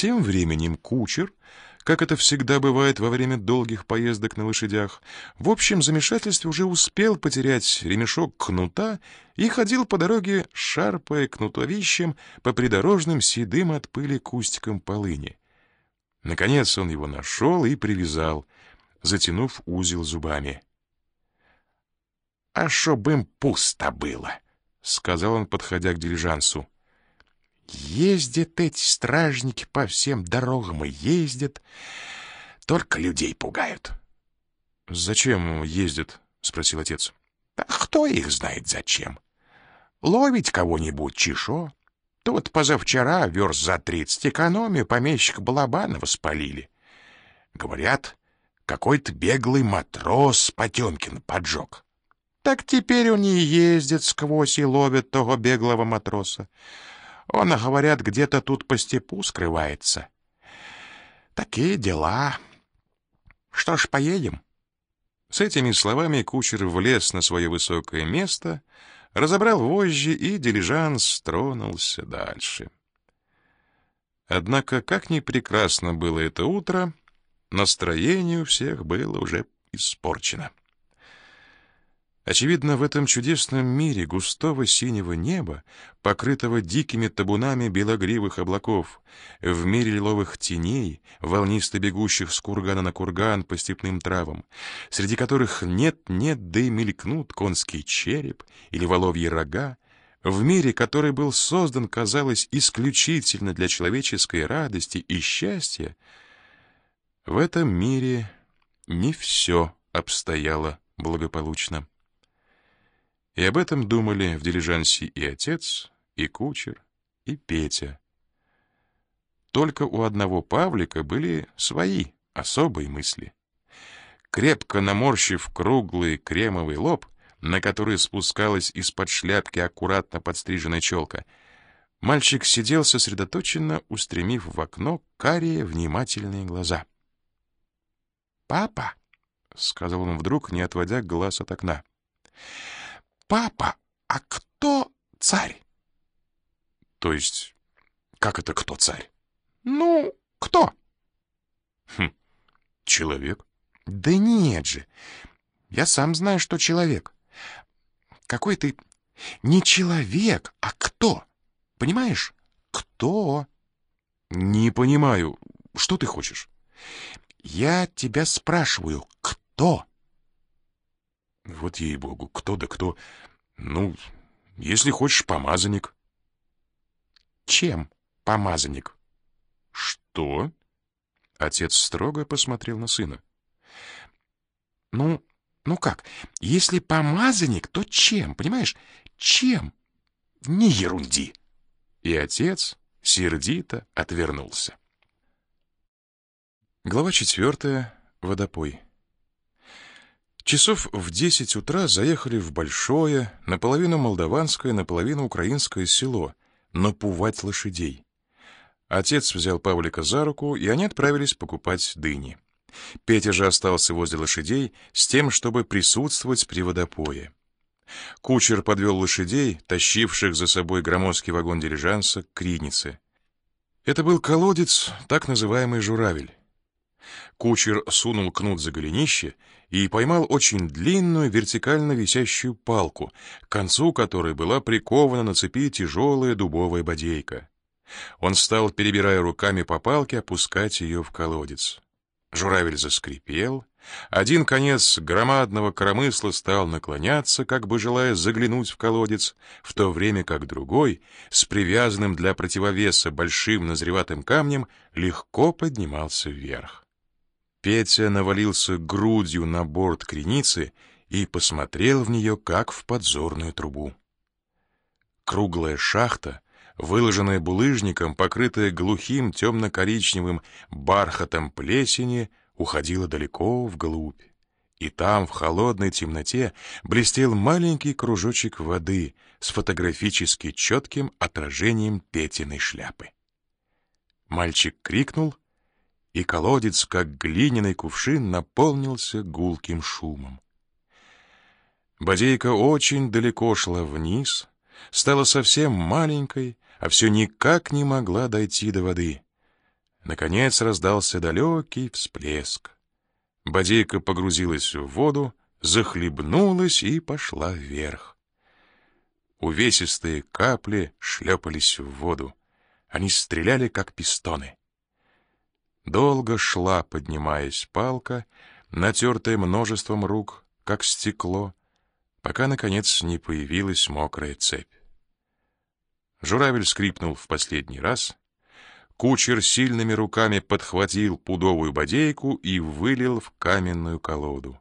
Тем временем кучер, как это всегда бывает во время долгих поездок на лошадях, в общем замешательстве уже успел потерять ремешок кнута и ходил по дороге, шарпая кнутовищем по придорожным седым от пыли кустикам полыни. Наконец он его нашел и привязал, затянув узел зубами. — А чтоб им пусто было, — сказал он, подходя к дилижансу. Ездят эти стражники по всем дорогам и ездят, только людей пугают. — Зачем ездят? — спросил отец. — А кто их знает зачем? Ловить кого-нибудь чешо. Тут позавчера верст за тридцать экономию помещик Балабанова спалили. Говорят, какой-то беглый матрос Потемкин поджег. Так теперь они ездят сквозь и ловят того беглого матроса. Он, говорят, где-то тут по степу скрывается. Такие дела. Что ж, поедем?» С этими словами кучер влез на свое высокое место, разобрал вожжи, и дилижанс тронулся дальше. Однако, как ни прекрасно было это утро, настроение у всех было уже испорчено. Очевидно, в этом чудесном мире густого синего неба, покрытого дикими табунами белогривых облаков, в мире лиловых теней, волнисто бегущих с кургана на курган по степным травам, среди которых нет-нет, да и мелькнут конский череп или воловьи рога, в мире, который был создан, казалось, исключительно для человеческой радости и счастья, в этом мире не все обстояло благополучно. И об этом думали в дилижансе и отец, и кучер, и Петя. Только у одного Павлика были свои особые мысли. Крепко наморщив круглый кремовый лоб, на который спускалась из-под шляпки аккуратно подстриженная челка, мальчик сидел сосредоточенно, устремив в окно карие внимательные глаза. «Папа!» — сказал он вдруг, не отводя глаз от окна. «Папа, а кто царь?» «То есть, как это кто царь?» «Ну, кто?» «Хм, человек?» «Да нет же, я сам знаю, что человек. Какой ты не человек, а кто? Понимаешь? Кто?» «Не понимаю. Что ты хочешь?» «Я тебя спрашиваю, кто?» Вот ей-богу, кто да кто. Ну, если хочешь, помазанник. Чем помазанник? Что? Отец строго посмотрел на сына. Ну, ну как, если помазанник, то чем, понимаешь? Чем? Не ерунди. И отец сердито отвернулся. Глава четвертая. Водопой. Часов в десять утра заехали в большое, наполовину молдаванское, наполовину украинское село, напувать лошадей. Отец взял Павлика за руку, и они отправились покупать дыни. Петя же остался возле лошадей с тем, чтобы присутствовать при водопое. Кучер подвел лошадей, тащивших за собой громоздкий вагон дилижанса, к Кринице. Это был колодец, так называемый журавель. Кучер сунул кнут за голенище и поймал очень длинную вертикально висящую палку, к концу которой была прикована на цепи тяжелая дубовая бодейка. Он стал, перебирая руками по палке, опускать ее в колодец. Журавель заскрипел, один конец громадного коромысла стал наклоняться, как бы желая заглянуть в колодец, в то время как другой, с привязанным для противовеса большим назреватым камнем, легко поднимался вверх. Петя навалился грудью на борт креницы и посмотрел в нее, как в подзорную трубу. Круглая шахта, выложенная булыжником, покрытая глухим темно-коричневым бархатом плесени, уходила далеко вглубь. И там, в холодной темноте, блестел маленький кружочек воды с фотографически четким отражением Петиной шляпы. Мальчик крикнул — и колодец, как глиняный кувшин, наполнился гулким шумом. Бодейка очень далеко шла вниз, стала совсем маленькой, а все никак не могла дойти до воды. Наконец раздался далекий всплеск. Бодейка погрузилась в воду, захлебнулась и пошла вверх. Увесистые капли шлепались в воду. Они стреляли, как пистоны. Долго шла, поднимаясь палка, натертая множеством рук, как стекло, пока, наконец, не появилась мокрая цепь. Журавель скрипнул в последний раз. Кучер сильными руками подхватил пудовую бодейку и вылил в каменную колоду.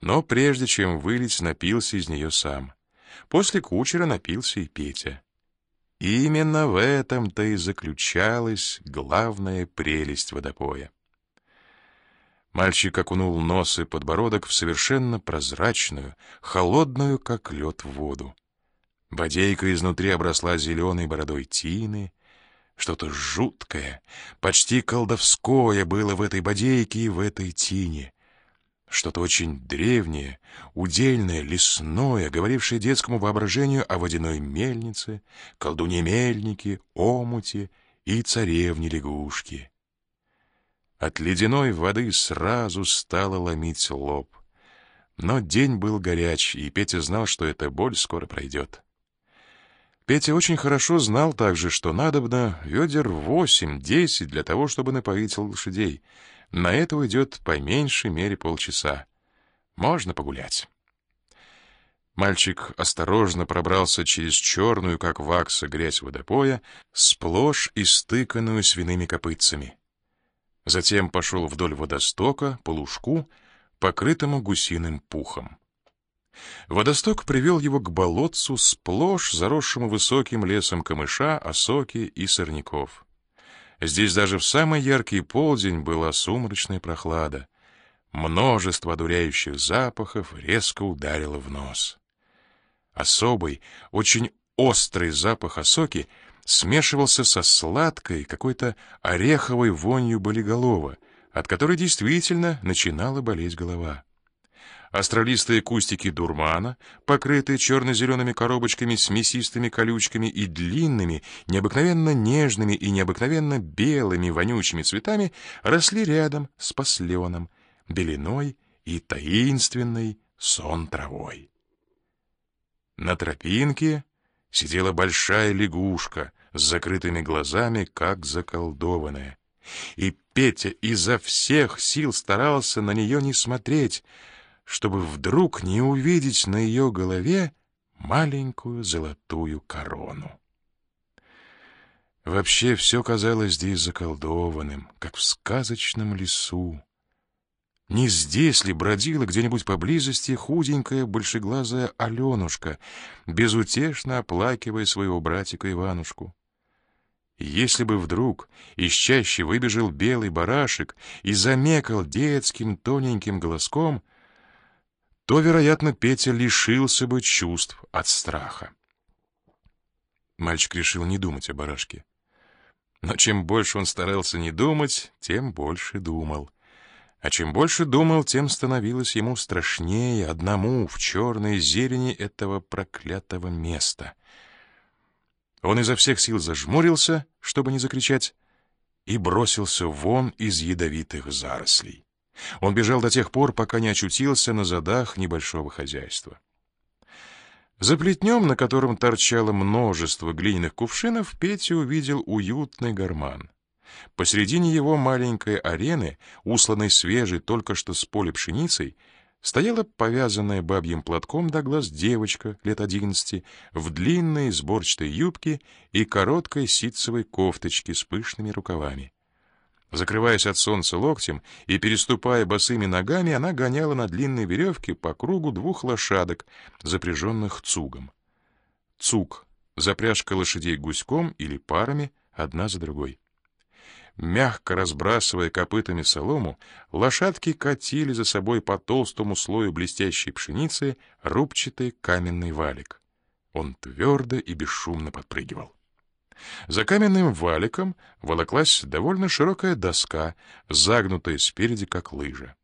Но прежде чем вылить, напился из нее сам. После кучера напился и Петя. Именно в этом-то и заключалась главная прелесть водопоя. Мальчик окунул нос и подбородок в совершенно прозрачную, холодную, как лед, воду. Бодейка изнутри обросла зеленой бородой тины. Что-то жуткое, почти колдовское было в этой бодейке и в этой тине. Что-то очень древнее, удельное, лесное, говорившее детскому воображению о водяной мельнице, колдуне-мельнике, омуте и царевне-лягушке. От ледяной воды сразу стало ломить лоб. Но день был горяч, и Петя знал, что эта боль скоро пройдет. Петя очень хорошо знал также, что надобно ведер восемь-десять для того, чтобы напоить лошадей. На это уйдет по меньшей мере полчаса. Можно погулять. Мальчик осторожно пробрался через черную, как вакса, грязь водопоя, сплошь истыканную свиными копытцами. Затем пошел вдоль водостока по лужку, покрытому гусиным пухом. Водосток привел его к болотцу, сплошь заросшему высоким лесом камыша, осоки и сорняков. Здесь даже в самый яркий полдень была сумрачная прохлада. Множество одуряющих запахов резко ударило в нос. Особый, очень острый запах осоки смешивался со сладкой, какой-то ореховой вонью болиголова, от которой действительно начинала болеть голова. Астролистые кустики дурмана, покрытые черно-зелеными коробочками с мясистыми колючками и длинными, необыкновенно нежными и необыкновенно белыми вонючими цветами, росли рядом с посленом, белиной и таинственной сон травой. На тропинке сидела большая лягушка с закрытыми глазами, как заколдованная. И Петя изо всех сил старался на нее не смотреть, чтобы вдруг не увидеть на ее голове маленькую золотую корону. Вообще все казалось здесь заколдованным, как в сказочном лесу. Не здесь ли бродила где-нибудь поблизости худенькая большеглазая Аленушка, безутешно оплакивая своего братика Иванушку? Если бы вдруг из чаще выбежал белый барашек и замекал детским тоненьким голоском, то, вероятно, Петя лишился бы чувств от страха. Мальчик решил не думать о барашке. Но чем больше он старался не думать, тем больше думал. А чем больше думал, тем становилось ему страшнее одному в черной зелени этого проклятого места. Он изо всех сил зажмурился, чтобы не закричать, и бросился вон из ядовитых зарослей. Он бежал до тех пор, пока не очутился на задах небольшого хозяйства. За плетнем, на котором торчало множество глиняных кувшинов, Петя увидел уютный гарман. Посредине его маленькой арены, усланной свежей только что с поля пшеницей, стояла повязанная бабьим платком до глаз девочка лет одиннадцати в длинной сборчатой юбке и короткой ситцевой кофточке с пышными рукавами. Закрываясь от солнца локтем и переступая босыми ногами, она гоняла на длинной веревке по кругу двух лошадок, запряженных цугом. Цуг — запряжка лошадей гуськом или парами, одна за другой. Мягко разбрасывая копытами солому, лошадки катили за собой по толстому слою блестящей пшеницы рубчатый каменный валик. Он твердо и бесшумно подпрыгивал. За каменным валиком волоклась довольно широкая доска, загнутая спереди, как лыжа.